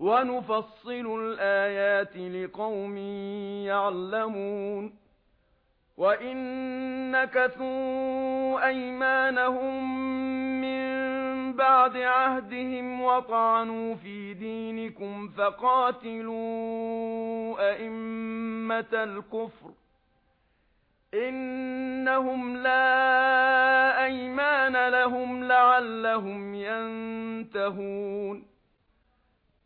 وَنُفَصِّلُ الْآيَاتِ لِقَوْمٍ يَعْلَمُونَ وَإِن نَكَثُوا أَيْمَانَهُمْ مِنْ بَعْدِ عَهْدِهِمْ وَطَعَنُوا فِي دِينِكُمْ فَقَاتِلُوا أَئِمَّةَ الْكُفْرِ إِنَّهُمْ لَا أَيْمَانَ لَهُمْ لَعَلَّهُمْ يَنْتَهُونَ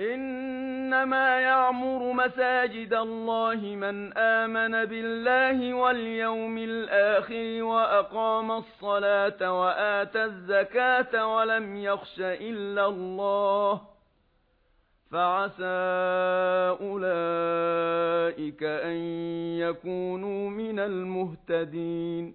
إنما يعمر مساجد الله من آمن بالله واليوم الآخر وأقام الصلاة واتى الزكاة ولم يخش إلا الله فعسى أولئك أن يكونوا من المهتدين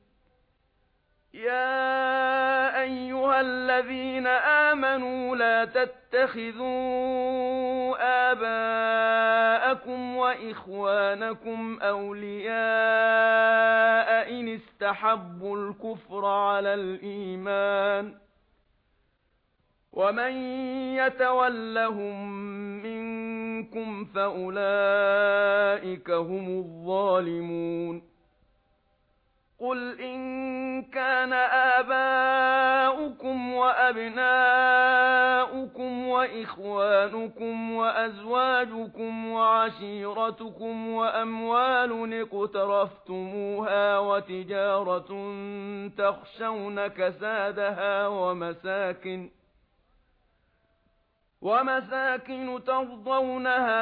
يا ايها الذين امنوا لا تتخذوا اباءكم واخوانكم اولياء ان استحبوا الكفر على الايمان ومن يتولهم منكم فاولئك هم الظالمون قُلْ إِن كَانَ آبَاؤُكُمْ وَأَبْنَاؤُكُمْ وَإِخْوَانُكُمْ وَأَزْوَاجُكُمْ وَعَشِيرَتُكُمْ وَأَمْوَالٌ اقْتَرَفْتُمُوهَا وَتِجَارَةٌ تَخْشَوْنَ كَسَادَهَا وَمَسَاكِنَ وَمَسَاكِنُ تَرْضَوْنَهَا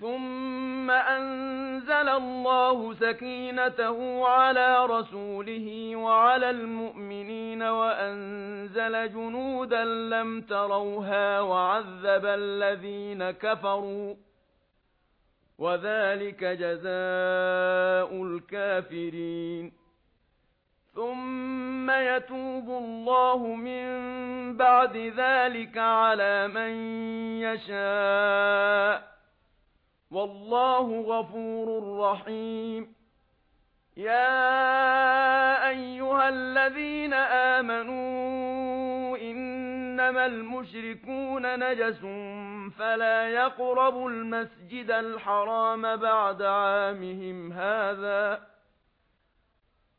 ثُمَّ أَنزَلَ اللَّهُ سَكِينَتَهُ عَلَى رَسُولِهِ وَعَلَى الْمُؤْمِنِينَ وَأَنزَلَ جُنُودًا لَّمْ تَرَوْهَا وَعَذَّبَ الَّذِينَ كَفَرُوا وَذَلِكَ جَزَاءُ الْكَافِرِينَ ثُمَّ يَتُوبُ اللَّهُ مِن بَعْدِ ذَلِكَ عَلَى مَن يَشَاءُ والله غفور رحيم. يا أيها الذين آمنوا إنما المشركون نجس فلا يقربوا المسجد الحرام بعد عامهم هذا.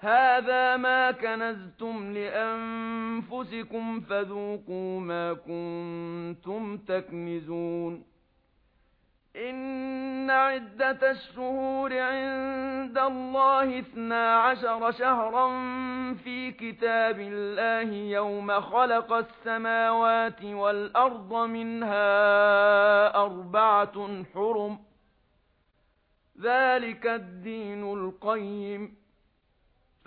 هَذَا مَا كَنَزْتُمْ لِأَنفُسِكُمْ فَذُوقُوا مَا كُنتُمْ تَكْنِزُونَ إِنَّ عِدَّةَ الشُّهُورِ عِندَ اللَّهِ اثْنَا عَشَرَ شَهْرًا فِي كِتَابِ اللَّهِ يَوْمَ خَلَقَ السَّمَاوَاتِ وَالْأَرْضَ مِنْهَا أَرْبَعَةٌ حُرُمٌ ذَلِكَ الدِّينُ الْقَيِّمُ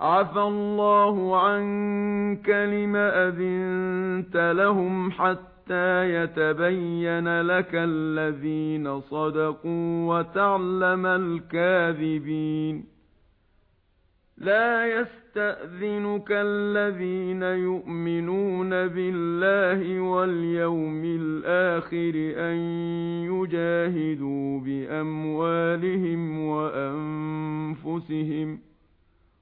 عفى اللَّهُ عَنكَ لما أَذِنتَ لَهُمْ حَتَّى يَتَبَيَّنَ لَكَ الَّذِينَ صَدَقُوا وَتَعْلَمَ الْكَاذِبِينَ لَا يَسْتَأْذِنُكَ الَّذِينَ يُؤْمِنُونَ بِاللَّهِ وَالْيَوْمِ الْآخِرِ أَن يُجَاهِدُوا بِأَمْوَالِهِمْ وَأَنفُسِهِمْ ۗ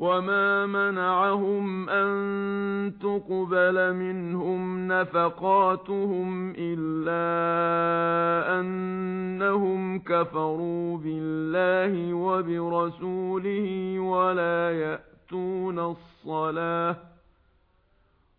وَمَا مَنَعَهُمْ أَن تُقْبَلَ مِنْهُمْ نَفَقَاتُهُمْ إِلَّا أَنَّهُمْ كَفَرُوا بِاللَّهِ وَبِرَسُولِهِ وَلَا يَأْتُونَ الصَّلَاةَ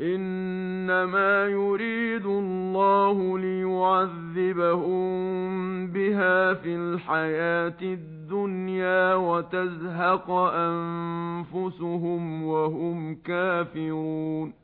إنما يريد الله ليعذبهم بها في الحياة الدنيا وتزهق أنفسهم وهم كافرون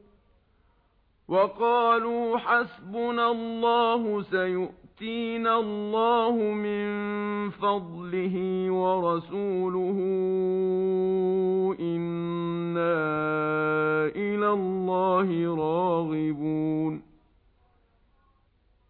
وَقَالُوا حَسْبُنَا اللَّهُ سَيُؤْتِينَا اللَّهُ مِنْ فَضْلِهِ وَرَسُولُهُ إِنَّا إِلَى اللَّهِ رَاغِبُونَ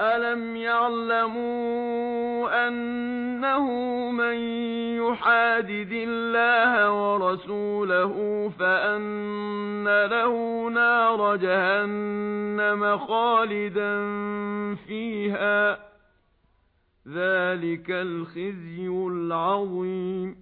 أَلَمْ يَعْلَمُوا أَنَّهُ مَن يُحَادِدِ اللَّهَ وَرَسُولَهُ فَإِنَّ لَهُ نَارَ جَهَنَّمَ خَالِدًا فِيهَا ذَلِكَ الْخِزْيُ الْعَظِيمُ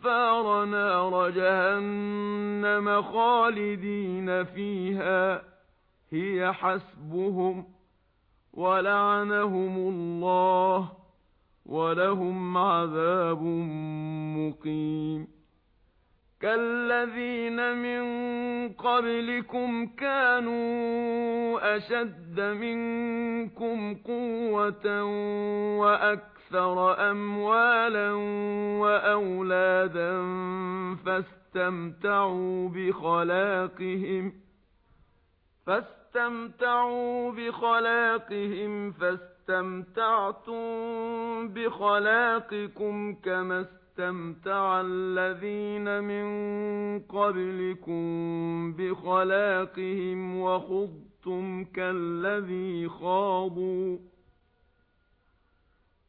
الْكُفَّارَ نَارَ جَهَنَّمَ خَالِدِينَ فِيهَا. هِيَ حَسْبُهُمْ وَلَعَنَهُمُ اللَّهُ وَلَهُمْ عَذَابٌ مُقِيمٌ. كَالَّذِينَ مِن قَبْلِكُمْ كَانُوا أَشَدَّ مِنكُمْ قُوَّةً وَأَكْثَرَ أَكْثَرَ أَمْوَالًا وَأَوْلَادًا فَاسْتَمْتَعُوا بِخَلَاقِهِمْ فَاسْتَمْتَعُوا بِخَلَاقِهِمْ فَاسْتَمْتَعْتُمْ بِخَلَاقِكُمْ كَمَا استمتع الذين من قبلكم بخلاقهم وخضتم كالذي خاضوا.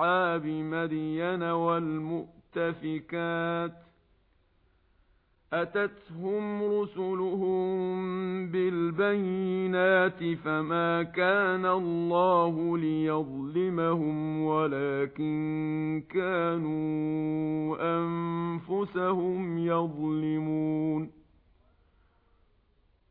أصحاب مدين والمؤتفكات أتتهم رسلهم بالبينات فما كان الله ليظلمهم ولكن كانوا أنفسهم يظلمون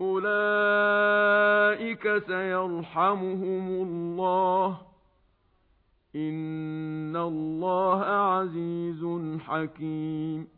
أُولَئِكَ سَيَرْحَمُهُمُ اللَّهُ إِنَّ اللَّهَ عَزِيزٌ حَكِيمٌ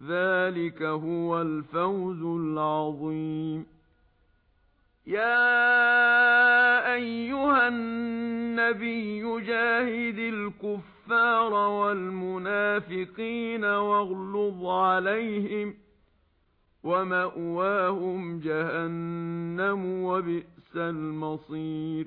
ذلك هو الفوز العظيم يا ايها النبي جاهد الكفار والمنافقين واغلظ عليهم ومأواهم جهنم وبئس المصير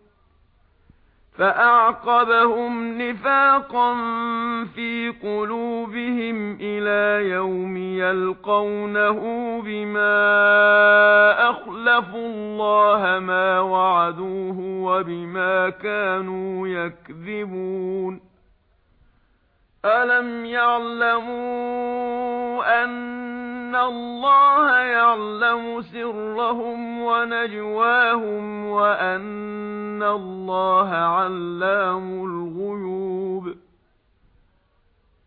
فَأَعْقَبَهُمْ نِفَاقًا فِي قُلُوبِهِمْ إِلَى يَوْمِ يَلْقَوْنَهُ بِمَا أَخْلَفُوا اللَّهَ مَا وَعَدُوهُ وَبِمَا كَانُوا يَكْذِبُونَ أَلَمْ يَعْلَمُوا أَنَّ اللَّهَ يَعْلَمُ سِرَّهُمْ وَنَجْوَاهُمْ وَأَنَّ اللَّهَ عَلَّامُ الْغُيُوبِ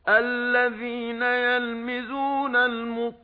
الَّذِينَ يَلْمِزُونَ الْمُطَّلِبِينَ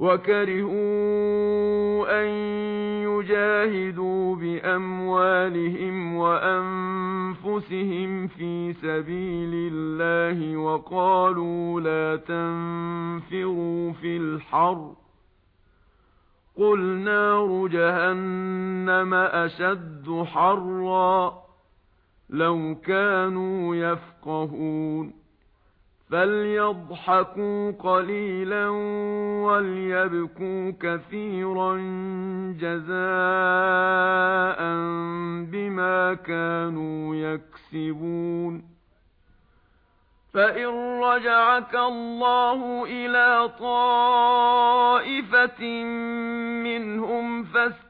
وَكَرِهُوا أَن يُجَاهِدُوا بِأَمْوَالِهِمْ وَأَنفُسِهِمْ فِي سَبِيلِ اللَّهِ وَقَالُوا لَا تَنفِرُوا فِي الْحَرِّ قُلْ نَارُ جَهَنَّمَ أَشَدُّ حَرًّا لَوْ كَانُوا يَفْقَهُونَ فَلْيَضْحَكُوا قَلِيلًا وَلْيَبْكُوا كَثِيرًا جَزَاءً بِمَا كَانُوا يَكْسِبُونَ فَإِن رَّجَعَكَ اللَّهُ إِلَى طَائِفَةٍ مِّنْهُمْ فَاسْتَغْفِرْ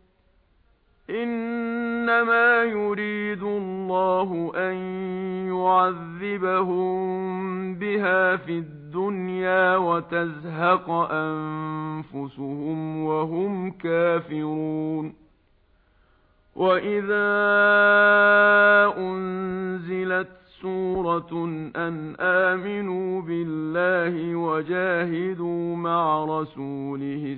إنما يريد الله أن يعذبهم بها في الدنيا وتزهق أنفسهم وهم كافرون. واذا انزلت سورة أن آمنوا بالله وجاهدوا مع رسوله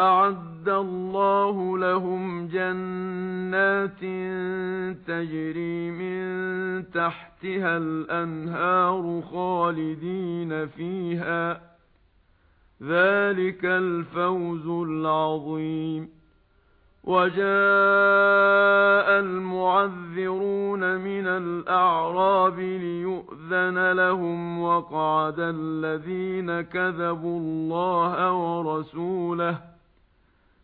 أَعَدَّ اللَّهُ لَهُمْ جَنَّاتٍ تَجْرِي مِن تَحْتِهَا الْأَنْهَارُ خَالِدِينَ فِيهَا. ذَلِكَ الْفَوْزُ الْعَظِيمُ. وَجَاءَ الْمُعَذِّرُونَ مِنَ الْأَعْرَابِ لِيُؤْذَنَ لَهُمْ وَقَعَدَ الَّذِينَ كَذَبُوا اللَّهَ وَرَسُولَهُ.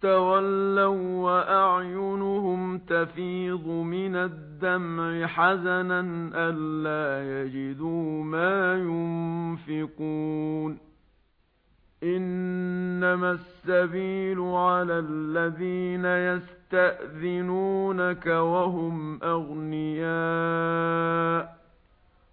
تَوَلَّوْا وَأَعْيُنُهُمْ تَفِيضُ مِنَ الدَّمْعِ حَزَنًا أَلَّا يَجِدُوا مَا يُنْفِقُونَ. إِنَّمَا السَّبِيلُ عَلَى الَّذِينَ يَسْتَأْذِنُونَكَ وَهُمْ أَغْنِيَاءُ.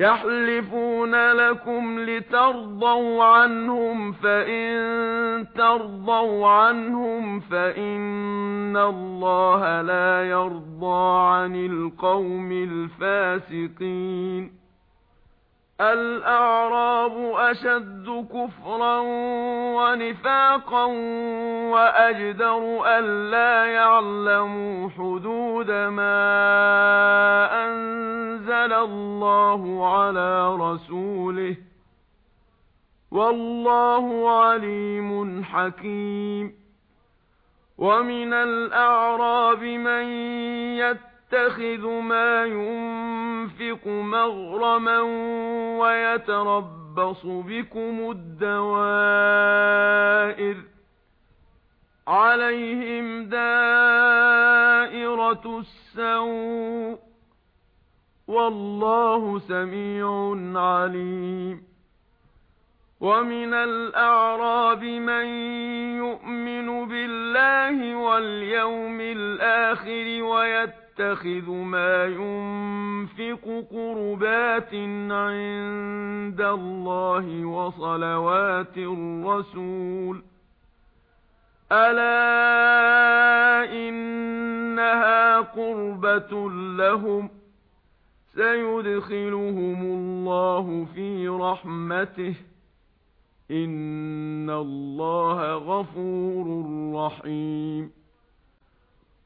يَحْلِفُونَ لَكُمْ لِتَرْضَوْا عَنْهُمْ فَإِن تَرْضَوْا عَنْهُمْ فَإِنَّ اللَّهَ لَا يَرْضَى عَنِ الْقَوْمِ الْفَاسِقِينَ. الأعراب أشد كفرا ونفاقا وأجدر ألا يعلموا حدود ما أنزل الله على رسوله. والله عليم حكيم. ومن الأعراب من يتبع يَتَّخِذُ مَا يُنْفِقُ مَغْرَمًا وَيَتَرَبَّصُ بِكُمُ الدَّوَائِرَ عَلَيْهِمْ دَائِرَةُ السَّوْءِ وَاللَّهُ سَمِيعٌ عَلِيمٌ وَمِنَ الْأَعْرَابِ مَن يُؤْمِنُ بِاللَّهِ وَالْيَوْمِ الْآخِرِ وَيَتَّخِذُ يَتَّخِذُ مَا يُنْفِقُ قُرُبَاتٍ عِندَ اللَّهِ وَصَلَوَاتِ الرَّسُولِ. أَلَا إِنَّهَا قُرْبَةٌ لَهُمْ. سَيُدْخِلُهُمُ اللَّهُ فِي رَحْمَتِهِ. إِنَّ اللَّهَ غَفُورٌ رَّحِيمٌ.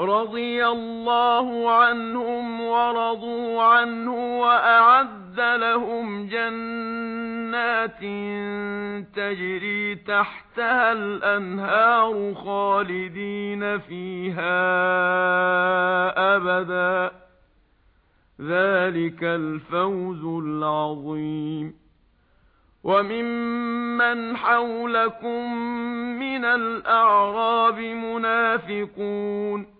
رضي الله عنهم ورضوا عنه وأعد لهم جنات تجري تحتها الأنهار خالدين فيها أبدا. ذلك الفوز العظيم. وَمِمَّنْ حَوْلَكُمْ مِنَ الْأَعْرَابِ مُنَافِقُونَ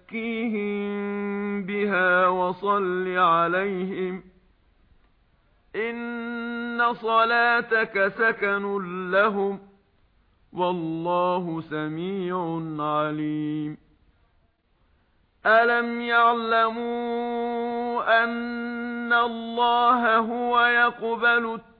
وَزَكِّيهِمْ بِهَا وَصَلِّ عَلَيْهِمْ إِنَّ صَلَاتَكَ سَكَنٌ لَّهُمْ وَاللَّهُ سَمِيعٌ عَلِيمٌ أَلَمْ يَعْلَمُوا أَنَّ اللَّهَ هُوَ يَقْبَلُ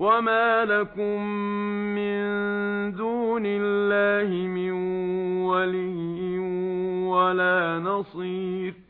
وَمَا لَكُمْ مِنْ دُونِ اللَّهِ مِنْ وَلِيٍّ وَلَا نَصِيرٍ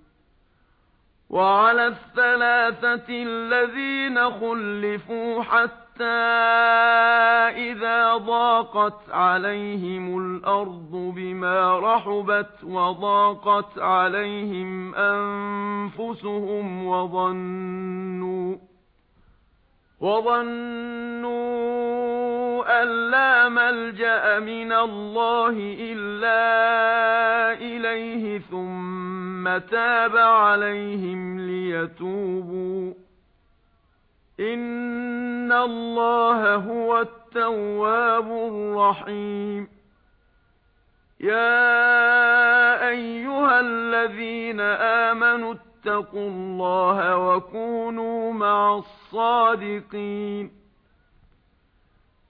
وعلى الثلاثة الذين خلفوا حتى إذا ضاقت عليهم الأرض بما رحبت وضاقت عليهم أنفسهم وظنوا وظنوا أن لا ملجأ من الله إلا إليه ثم ثُمَّ تَابَ عَلَيْهِمْ لِيَتُوبُوا. إِنَّ اللَّهَ هُوَ التَّوَّابُ الرَّحِيمُ. يَا أَيُّهَا الَّذِينَ آمَنُوا اتَّقُوا اللَّهَ وَكُونُوا مَعَ الصَّادِقِينَ.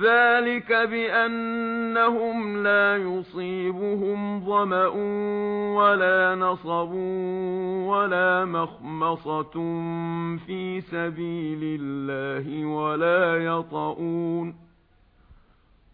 ذَلِكَ بِأَنَّهُمْ لَا يُصِيبُهُمْ ظَمَأٌ وَلَا نَصَبٌ وَلَا مَخْمَصَةٌ فِي سَبِيلِ اللَّهِ وَلَا يَطَؤُونَ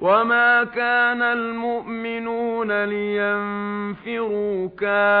وَمَا كَانَ الْمُؤْمِنُونَ لِيَنفِرُوا كَافَّةً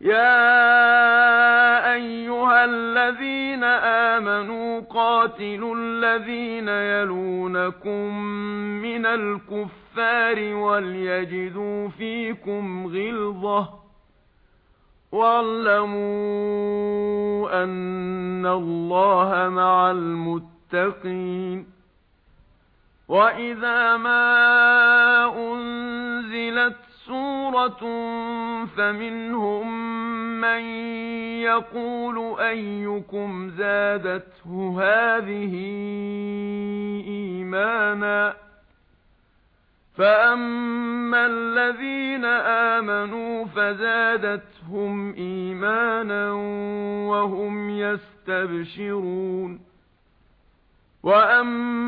يا ايها الذين امنوا قاتلوا الذين يلونكم من الكفار وليجدوا فيكم غلظة واعلموا ان الله مع المتقين واذا ما انزلت سُورَةٌ فَمِنْهُم مَّن يَقُولُ أَيُّكُمْ زَادَتْهُ هَٰذِهِ إِيمَانًا فَأَمَّا الَّذِينَ آمَنُوا فَزَادَتْهُمْ إِيمَانًا وَهُمْ يَسْتَبْشِرُونَ وَأَمَّا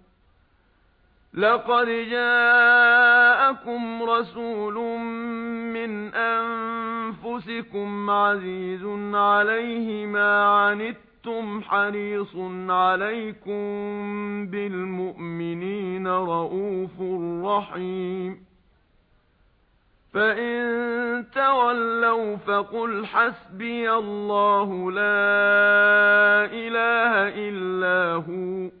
لقد جاءكم رسول من أنفسكم عزيز عليه ما عنتم حريص عليكم بالمؤمنين رَءُوفٌ رحيم فإن تولوا فقل حسبي الله لا إله إلا هو